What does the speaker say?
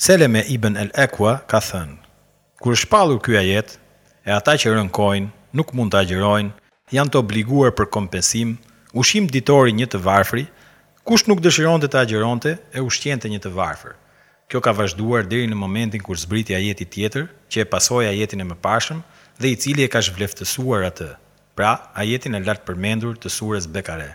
Seleme ibn el-Ekua ka thënë, Kur është shpallur ky ajet, E ata që rënkojnë, nuk mund të agjërojnë, janë të obliguar për kompensim, ushqim ditori një të varfri, kush nuk dëshironte të agjëronte, e ushqente një të varfër. Kjo ka vazhduar deri në momentin kur zbriti ajeti tjetër, që e pasoi ajetin e mëparshëm dhe i cili e ka shvleftësuar atë, pra, ajetin e lartpërmendur të Surës Bekare.